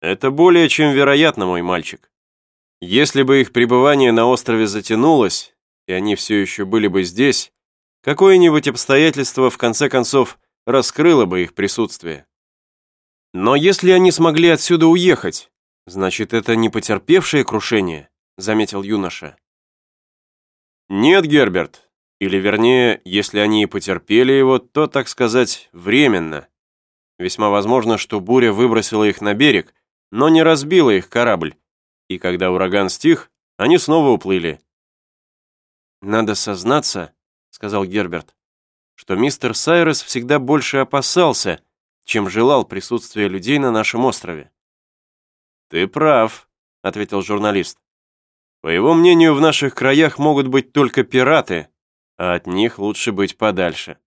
Это более чем вероятно, мой мальчик. Если бы их пребывание на острове затянулось, и они все еще были бы здесь, какое-нибудь обстоятельство, в конце концов, раскрыло бы их присутствие. Но если они смогли отсюда уехать, значит, это не потерпевшее крушение, заметил юноша. Нет, Герберт, или вернее, если они и потерпели его, то, так сказать, временно. Весьма возможно, что буря выбросила их на берег, но не разбила их корабль, и когда ураган стих, они снова уплыли. «Надо сознаться», — сказал Герберт, «что мистер Сайрес всегда больше опасался, чем желал присутствия людей на нашем острове». «Ты прав», — ответил журналист. «По его мнению, в наших краях могут быть только пираты, а от них лучше быть подальше».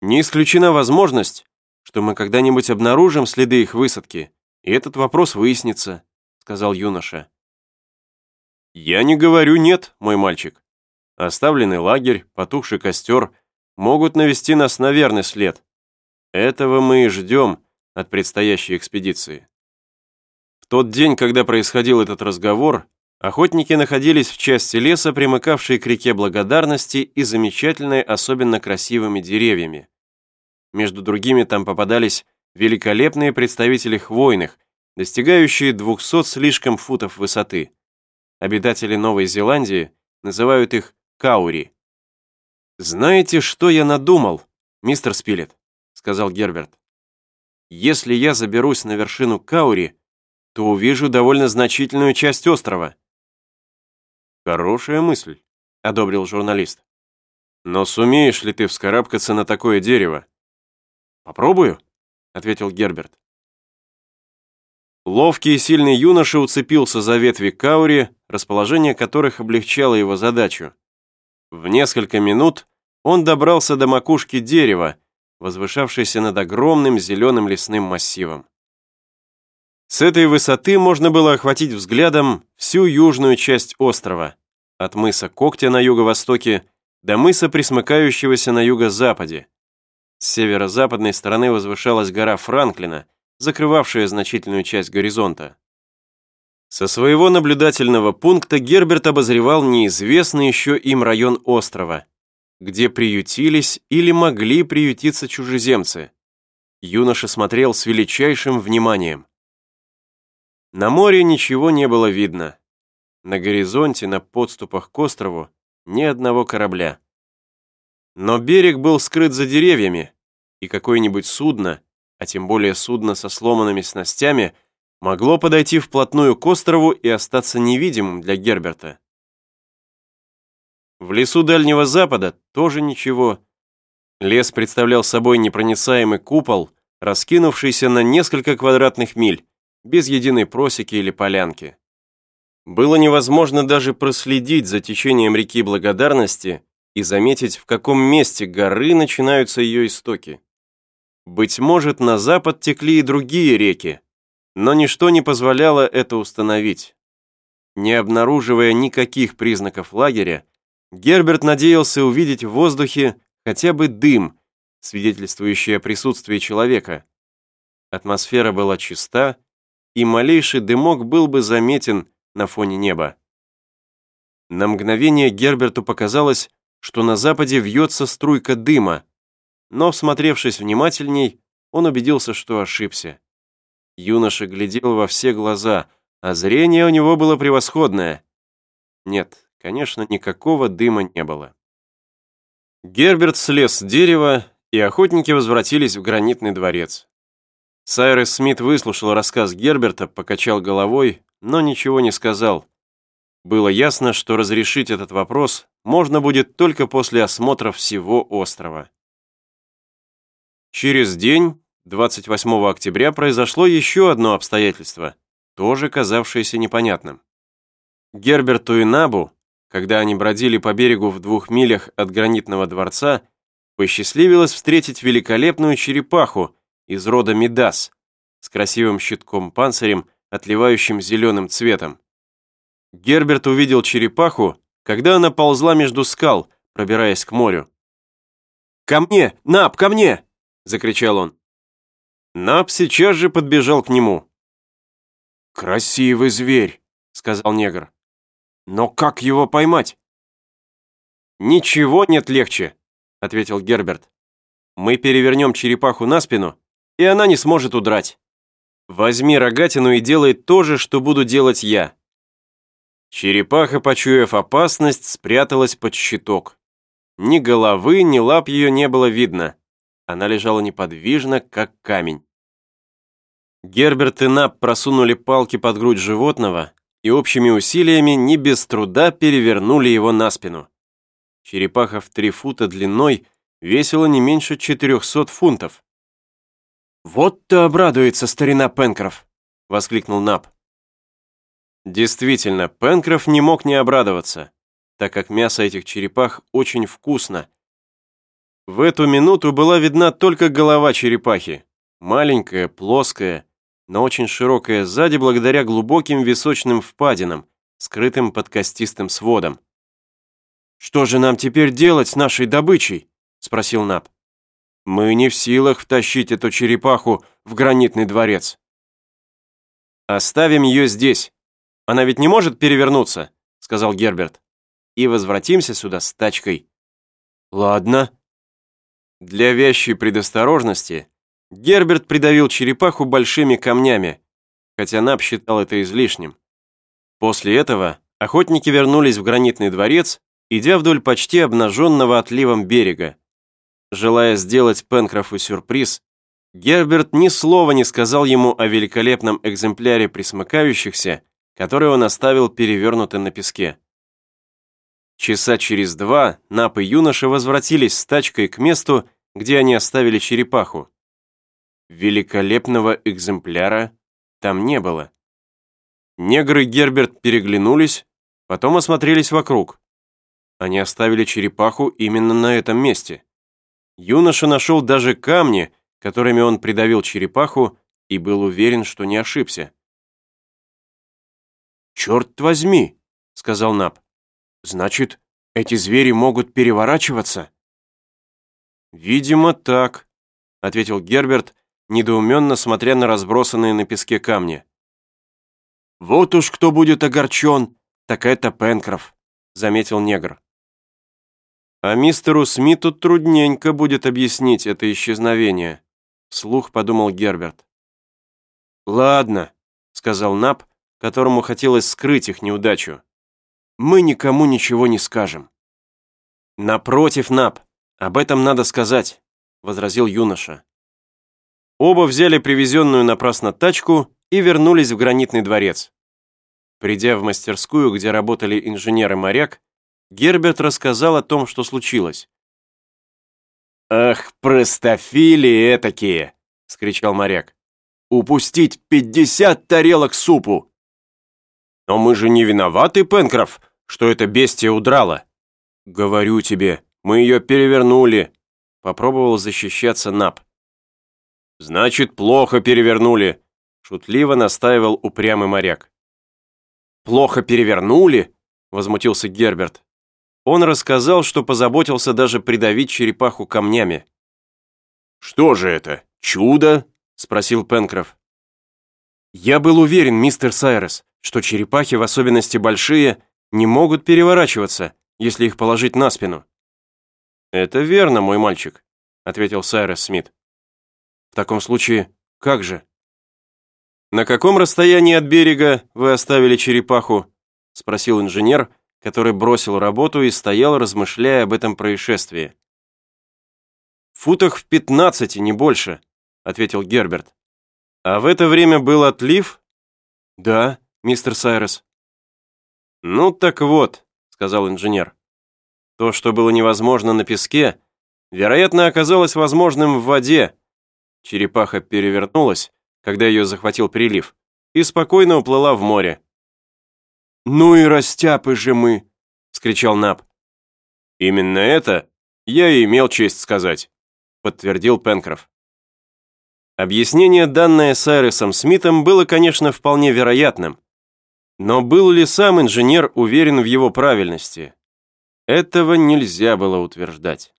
«Не исключена возможность, что мы когда-нибудь обнаружим следы их высадки, и этот вопрос выяснится», — сказал юноша. «Я не говорю «нет», мой мальчик. Оставленный лагерь, потухший костер могут навести нас на верный след. Этого мы и ждем от предстоящей экспедиции». В тот день, когда происходил этот разговор, охотники находились в части леса, примыкавшей к реке Благодарности и замечательной, особенно красивыми деревьями. Между другими там попадались великолепные представители хвойных, достигающие 200 слишком футов высоты. Обитатели Новой Зеландии называют их каури. «Знаете, что я надумал, мистер Спилет?» — сказал Герберт. «Если я заберусь на вершину каури, то увижу довольно значительную часть острова». «Хорошая мысль», — одобрил журналист. «Но сумеешь ли ты вскарабкаться на такое дерево?» «Попробую», — ответил Герберт. Ловкий и сильный юноша уцепился за ветви каури, расположение которых облегчало его задачу. В несколько минут он добрался до макушки дерева, возвышавшейся над огромным зеленым лесным массивом. С этой высоты можно было охватить взглядом всю южную часть острова, от мыса Когтя на юго-востоке до мыса, присмыкающегося на юго-западе. С северо-западной стороны возвышалась гора Франклина, закрывавшая значительную часть горизонта. Со своего наблюдательного пункта Герберт обозревал неизвестный еще им район острова, где приютились или могли приютиться чужеземцы. Юноша смотрел с величайшим вниманием. На море ничего не было видно. На горизонте, на подступах к острову, ни одного корабля. Но берег был скрыт за деревьями, и какое-нибудь судно, а тем более судно со сломанными снастями, могло подойти вплотную к острову и остаться невидимым для Герберта. В лесу Дальнего Запада тоже ничего. Лес представлял собой непроницаемый купол, раскинувшийся на несколько квадратных миль, без единой просеки или полянки. Было невозможно даже проследить за течением реки Благодарности и заметить, в каком месте горы начинаются ее истоки. Быть может, на запад текли и другие реки, но ничто не позволяло это установить. Не обнаруживая никаких признаков лагеря, Герберт надеялся увидеть в воздухе хотя бы дым, свидетельствующий о присутствии человека. Атмосфера была чиста, и малейший дымок был бы заметен на фоне неба. На мгновение Герберту показалось, что на западе вьется струйка дыма, но, всмотревшись внимательней, он убедился, что ошибся. Юноша глядел во все глаза, а зрение у него было превосходное. Нет, конечно, никакого дыма не было. Герберт слез с дерева, и охотники возвратились в гранитный дворец. Сайрес Смит выслушал рассказ Герберта, покачал головой, но ничего не сказал. Было ясно, что разрешить этот вопрос можно будет только после осмотра всего острова. Через день, 28 октября, произошло еще одно обстоятельство, тоже казавшееся непонятным. Герберту и Набу, когда они бродили по берегу в двух милях от гранитного дворца, посчастливилось встретить великолепную черепаху, из рода Мидас, с красивым щитком-панцирем, отливающим зеленым цветом. Герберт увидел черепаху, когда она ползла между скал, пробираясь к морю. «Ко мне! Нап, ко мне!» – закричал он. Нап сейчас же подбежал к нему. «Красивый зверь», — сказал негр. «Но как его поймать?» «Ничего нет легче», — ответил Герберт. «Мы перевернем черепаху на спину, и она не сможет удрать. Возьми рогатину и делай то же, что буду делать я». Черепаха, почуяв опасность, спряталась под щиток. Ни головы, ни лап ее не было видно. Она лежала неподвижно, как камень. Герберт и Нап просунули палки под грудь животного и общими усилиями не без труда перевернули его на спину. Черепаха в три фута длиной весила не меньше 400 фунтов. «Вот-то обрадуется старина Пенкроф!» — воскликнул Нап. Действительно, Пенкроф не мог не обрадоваться, так как мясо этих черепах очень вкусно. В эту минуту была видна только голова черепахи, маленькая, плоская, но очень широкая сзади благодаря глубоким височным впадинам, скрытым под костистым сводом. «Что же нам теперь делать с нашей добычей?» – спросил Наб. «Мы не в силах втащить эту черепаху в гранитный дворец». «Оставим ее здесь. Она ведь не может перевернуться», – сказал Герберт. «И возвратимся сюда с тачкой». «Ладно». Для вящей предосторожности Герберт придавил черепаху большими камнями, хотя Наб считал это излишним. После этого охотники вернулись в гранитный дворец, идя вдоль почти обнаженного отливом берега. Желая сделать Пенкрофу сюрприз, Герберт ни слова не сказал ему о великолепном экземпляре присмыкающихся, который он оставил перевернутым на песке. Часа через два Нап и юноша возвратились с тачкой к месту, где они оставили черепаху. Великолепного экземпляра там не было. Негры Герберт переглянулись, потом осмотрелись вокруг. Они оставили черепаху именно на этом месте. Юноша нашел даже камни, которыми он придавил черепаху, и был уверен, что не ошибся. «Черт возьми!» — сказал Наб. «Значит, эти звери могут переворачиваться?» «Видимо, так», — ответил Герберт, недоуменно смотря на разбросанные на песке камни. «Вот уж кто будет огорчен, так это Пенкроф», — заметил негр. «А мистеру Смиту трудненько будет объяснить это исчезновение», — слух подумал Герберт. «Ладно», — сказал Наб, которому хотелось скрыть их неудачу. «Мы никому ничего не скажем». «Напротив, Наб, об этом надо сказать», — возразил юноша. Оба взяли привезенную напрасно тачку и вернулись в гранитный дворец. Придя в мастерскую, где работали инженер и моряк, Герберт рассказал о том, что случилось. «Ах, простофили этакие!» — скричал моряк. «Упустить пятьдесят тарелок супу!» «Но мы же не виноваты, Пенкроф, что это бестия удрала!» «Говорю тебе, мы ее перевернули!» Попробовал защищаться Нап. «Значит, плохо перевернули», — шутливо настаивал упрямый моряк. «Плохо перевернули?» — возмутился Герберт. Он рассказал, что позаботился даже придавить черепаху камнями. «Что же это, чудо?» — спросил Пенкроф. «Я был уверен, мистер Сайрес, что черепахи, в особенности большие, не могут переворачиваться, если их положить на спину». «Это верно, мой мальчик», — ответил Сайрес Смит. В таком случае, как же? На каком расстоянии от берега вы оставили черепаху? Спросил инженер, который бросил работу и стоял, размышляя об этом происшествии. «В футах в пятнадцати, не больше», — ответил Герберт. «А в это время был отлив?» «Да, мистер Сайрес». «Ну так вот», — сказал инженер. «То, что было невозможно на песке, вероятно, оказалось возможным в воде, Черепаха перевернулась, когда ее захватил прилив, и спокойно уплыла в море. «Ну и растяпы же мы!» — скричал Наб. «Именно это я и имел честь сказать», — подтвердил Пенкроф. Объяснение, данное Сайресом Смитом, было, конечно, вполне вероятным. Но был ли сам инженер уверен в его правильности? Этого нельзя было утверждать.